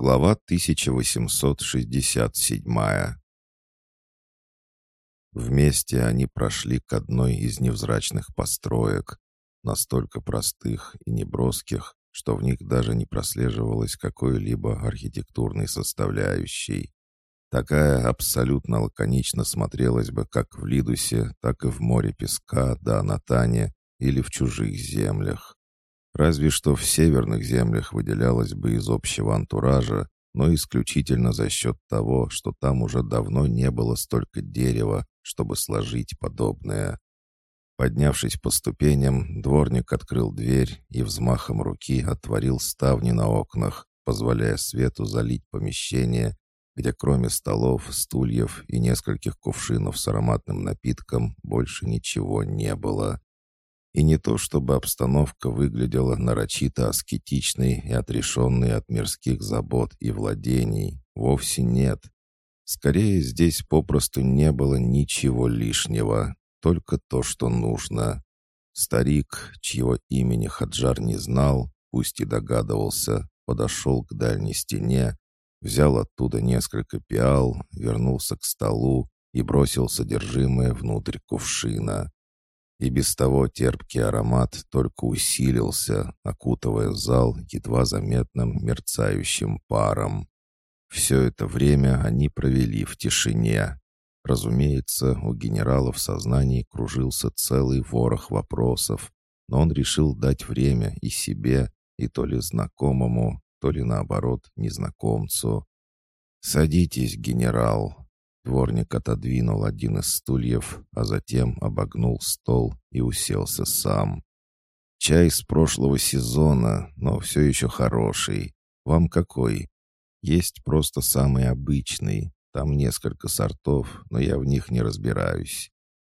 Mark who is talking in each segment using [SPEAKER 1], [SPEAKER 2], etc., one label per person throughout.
[SPEAKER 1] Глава 1867 Вместе они прошли к одной из невзрачных построек, настолько простых и неброских, что в них даже не прослеживалось какой-либо архитектурной составляющей. Такая абсолютно лаконично смотрелась бы как в Лидусе, так и в море песка да Натане или в чужих землях. Разве что в северных землях выделялась бы из общего антуража, но исключительно за счет того, что там уже давно не было столько дерева, чтобы сложить подобное. Поднявшись по ступеням, дворник открыл дверь и взмахом руки отворил ставни на окнах, позволяя свету залить помещение, где кроме столов, стульев и нескольких кувшинов с ароматным напитком больше ничего не было. И не то, чтобы обстановка выглядела нарочито аскетичной и отрешенной от мирских забот и владений. Вовсе нет. Скорее, здесь попросту не было ничего лишнего, только то, что нужно. Старик, чьего имени Хаджар не знал, пусть и догадывался, подошел к дальней стене, взял оттуда несколько пиал, вернулся к столу и бросил содержимое внутрь кувшина. И без того терпкий аромат только усилился, окутывая зал едва заметным мерцающим паром. Все это время они провели в тишине. Разумеется, у генерала в сознании кружился целый ворох вопросов, но он решил дать время и себе, и то ли знакомому, то ли наоборот незнакомцу. «Садитесь, генерал», Дворник отодвинул один из стульев, а затем обогнул стол и уселся сам. «Чай с прошлого сезона, но все еще хороший. Вам какой?» «Есть просто самый обычный. Там несколько сортов, но я в них не разбираюсь.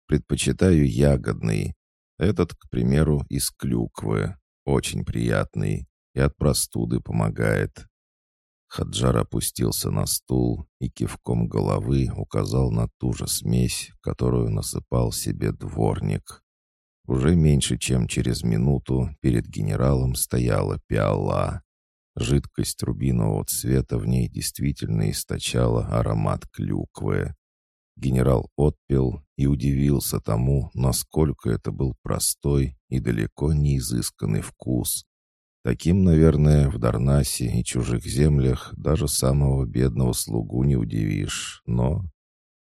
[SPEAKER 1] Предпочитаю ягодный. Этот, к примеру, из клюквы. Очень приятный и от простуды помогает. Хаджар опустился на стул и кивком головы указал на ту же смесь, которую насыпал себе дворник. Уже меньше чем через минуту перед генералом стояла пиала. Жидкость рубинового цвета в ней действительно источала аромат клюквы. Генерал отпил и удивился тому, насколько это был простой и далеко не изысканный вкус, Таким, наверное, в Дарнасе и чужих землях даже самого бедного слугу не удивишь. Но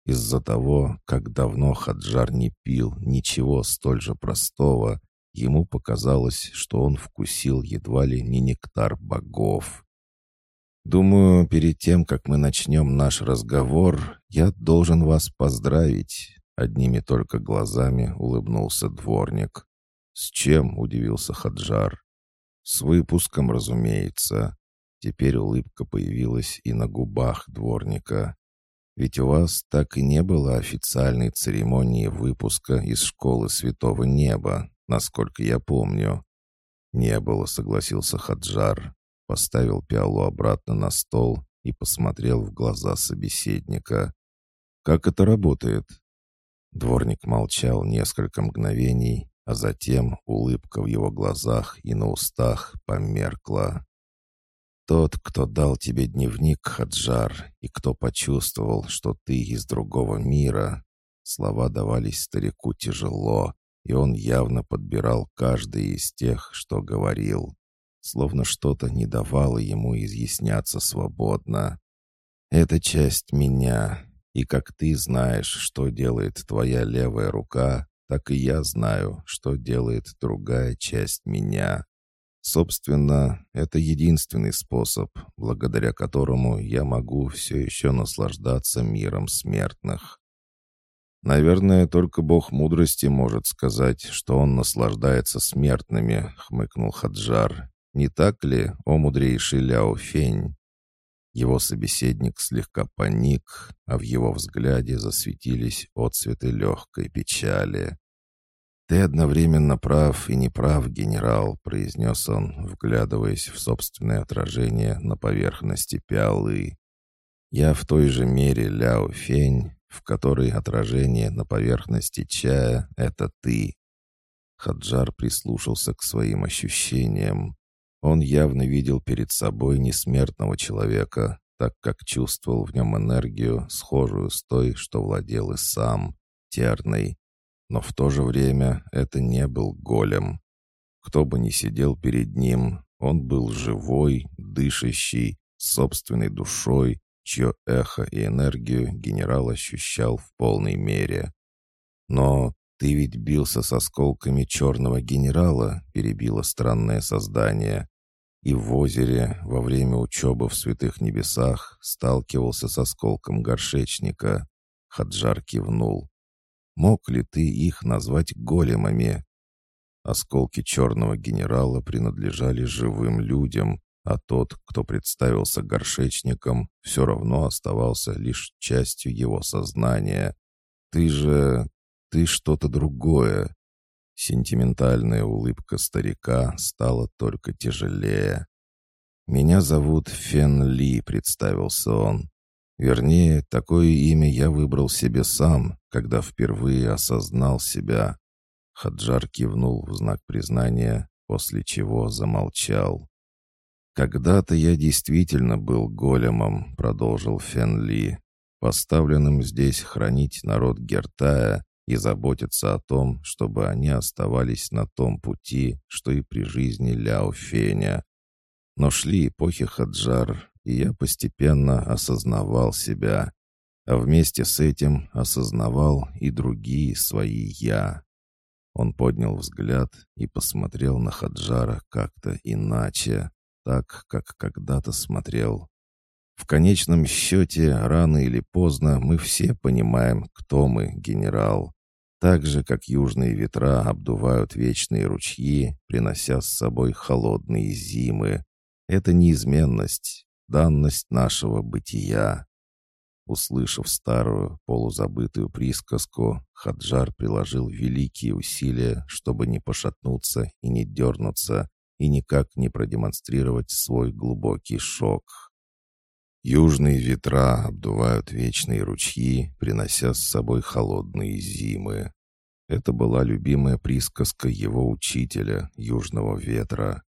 [SPEAKER 1] из-за того, как давно Хаджар не пил ничего столь же простого, ему показалось, что он вкусил едва ли не нектар богов. «Думаю, перед тем, как мы начнем наш разговор, я должен вас поздравить», — одними только глазами улыбнулся дворник. «С чем?» — удивился Хаджар. С выпуском, разумеется. Теперь улыбка появилась и на губах дворника. Ведь у вас так и не было официальной церемонии выпуска из школы Святого Неба, насколько я помню. Не было, согласился Хаджар, поставил пиалу обратно на стол и посмотрел в глаза собеседника. Как это работает? Дворник молчал несколько мгновений, а затем улыбка в его глазах и на устах померкла. «Тот, кто дал тебе дневник, Хаджар, и кто почувствовал, что ты из другого мира...» Слова давались старику тяжело, и он явно подбирал каждый из тех, что говорил. Словно что-то не давало ему изъясняться свободно. «Это часть меня, и как ты знаешь, что делает твоя левая рука, так и я знаю, что делает другая часть меня. Собственно, это единственный способ, благодаря которому я могу все еще наслаждаться миром смертных. «Наверное, только бог мудрости может сказать, что он наслаждается смертными», — хмыкнул Хаджар. «Не так ли, о мудрейший Ляо Фень?» Его собеседник слегка паник, а в его взгляде засветились отцветы легкой печали. «Ты одновременно прав и неправ, генерал», — произнес он, вглядываясь в собственное отражение на поверхности пиалы. «Я в той же мере Ляо Фень, в которой отражение на поверхности чая — это ты». Хаджар прислушался к своим ощущениям. Он явно видел перед собой несмертного человека, так как чувствовал в нем энергию, схожую с той, что владел и сам, терной. Но в то же время это не был голем. Кто бы ни сидел перед ним, он был живой, дышащий, собственной душой, чье эхо и энергию генерал ощущал в полной мере. «Но ты ведь бился с осколками черного генерала», — перебило странное создание. «И в озере во время учебы в святых небесах сталкивался с осколком горшечника». Хаджар кивнул. «Мог ли ты их назвать големами?» Осколки черного генерала принадлежали живым людям, а тот, кто представился горшечником, все равно оставался лишь частью его сознания. «Ты же... ты что-то другое». Сентиментальная улыбка старика стала только тяжелее. «Меня зовут Фен Ли», — представился он. «Вернее, такое имя я выбрал себе сам, когда впервые осознал себя». Хаджар кивнул в знак признания, после чего замолчал. «Когда-то я действительно был големом», — продолжил Фенли, «поставленным здесь хранить народ Гертая и заботиться о том, чтобы они оставались на том пути, что и при жизни Ляо Феня. Но шли эпохи Хаджар, и я постепенно осознавал себя, а вместе с этим осознавал и другие свои «я». Он поднял взгляд и посмотрел на Хаджара как-то иначе, так, как когда-то смотрел. В конечном счете, рано или поздно мы все понимаем, кто мы, генерал. Так же, как южные ветра обдувают вечные ручьи, принося с собой холодные зимы. Это неизменность, данность нашего бытия. Услышав старую, полузабытую присказку, Хаджар приложил великие усилия, чтобы не пошатнуться и не дернуться, и никак не продемонстрировать свой глубокий шок. Южные ветра обдувают вечные ручьи, принося с собой холодные зимы. Это была любимая присказка его учителя, Южного ветра.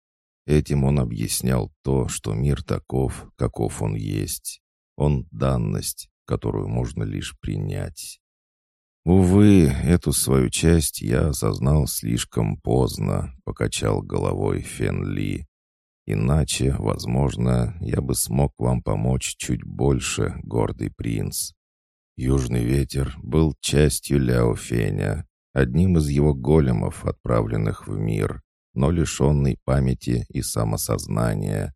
[SPEAKER 1] Этим он объяснял то, что мир таков, каков он есть. Он — данность, которую можно лишь принять. «Увы, эту свою часть я осознал слишком поздно», — покачал головой Фен Ли. «Иначе, возможно, я бы смог вам помочь чуть больше, гордый принц». Южный ветер был частью Ляо Феня, одним из его големов, отправленных в мир, но лишенный памяти и самосознания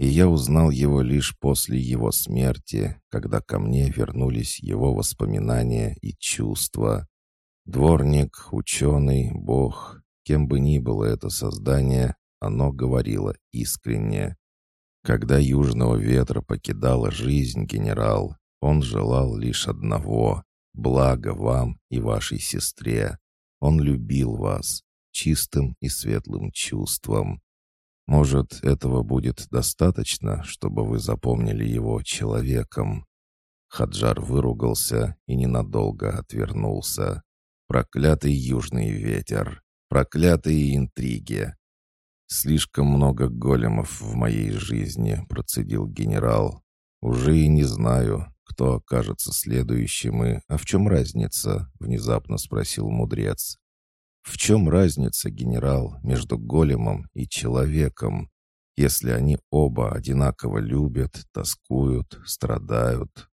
[SPEAKER 1] и я узнал его лишь после его смерти, когда ко мне вернулись его воспоминания и чувства. Дворник, ученый, бог, кем бы ни было это создание, оно говорило искренне. Когда южного ветра покидала жизнь, генерал, он желал лишь одного — блага вам и вашей сестре. Он любил вас чистым и светлым чувством. Может, этого будет достаточно, чтобы вы запомнили его человеком?» Хаджар выругался и ненадолго отвернулся. «Проклятый южный ветер! Проклятые интриги!» «Слишком много големов в моей жизни», — процедил генерал. «Уже и не знаю, кто окажется следующим и... А в чем разница?» — внезапно спросил мудрец. В чем разница, генерал, между големом и человеком, если они оба одинаково любят, тоскуют, страдают?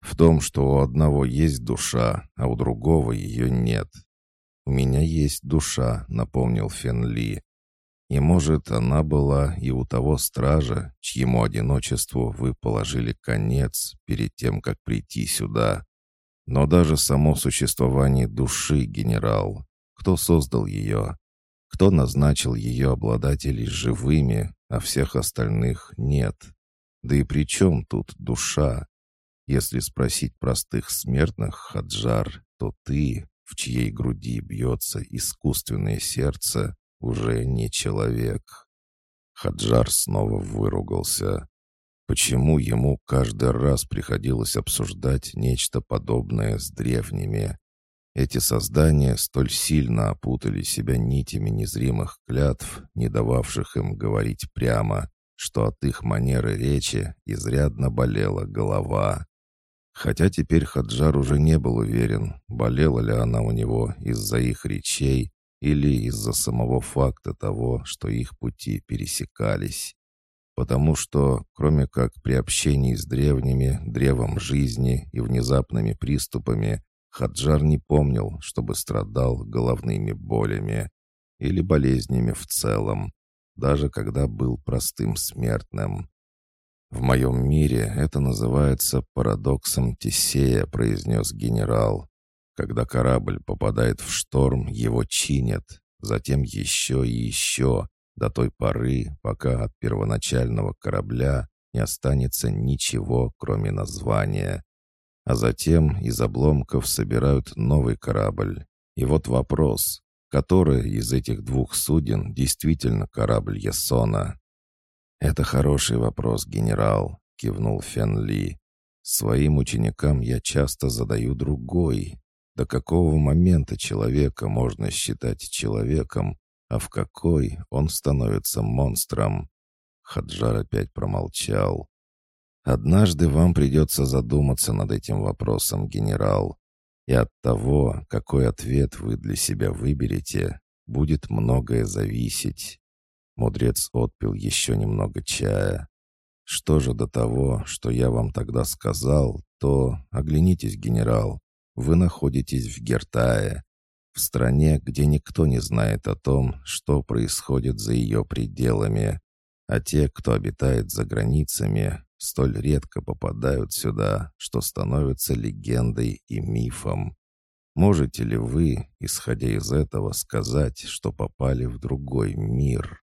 [SPEAKER 1] В том, что у одного есть душа, а у другого ее нет. «У меня есть душа», — напомнил Фенли. «И, может, она была и у того стража, чьему одиночеству вы положили конец перед тем, как прийти сюда. Но даже само существование души, генерал, кто создал ее? Кто назначил ее обладателей живыми, а всех остальных нет? Да и при чем тут душа? Если спросить простых смертных, Хаджар, то ты, в чьей груди бьется искусственное сердце, уже не человек. Хаджар снова выругался. Почему ему каждый раз приходилось обсуждать нечто подобное с древними? Эти создания столь сильно опутали себя нитями незримых клятв, не дававших им говорить прямо, что от их манеры речи изрядно болела голова. Хотя теперь Хаджар уже не был уверен, болела ли она у него из-за их речей или из-за самого факта того, что их пути пересекались. Потому что, кроме как при общении с древними, древом жизни и внезапными приступами, Хаджар не помнил, чтобы страдал головными болями или болезнями в целом, даже когда был простым смертным. «В моем мире это называется парадоксом Тесея», — произнес генерал. «Когда корабль попадает в шторм, его чинят, затем еще и еще, до той поры, пока от первоначального корабля не останется ничего, кроме названия. А затем из обломков собирают новый корабль. И вот вопрос, который из этих двух суден действительно корабль Ясона? «Это хороший вопрос, генерал», — кивнул Фен Ли. «Своим ученикам я часто задаю другой. До какого момента человека можно считать человеком, а в какой он становится монстром?» Хаджар опять промолчал. «Однажды вам придется задуматься над этим вопросом, генерал, и от того, какой ответ вы для себя выберете, будет многое зависеть». Мудрец отпил еще немного чая. «Что же до того, что я вам тогда сказал, то оглянитесь, генерал. Вы находитесь в Гертае, в стране, где никто не знает о том, что происходит за ее пределами. А те, кто обитает за границами, столь редко попадают сюда, что становятся легендой и мифом. Можете ли вы, исходя из этого, сказать, что попали в другой мир?»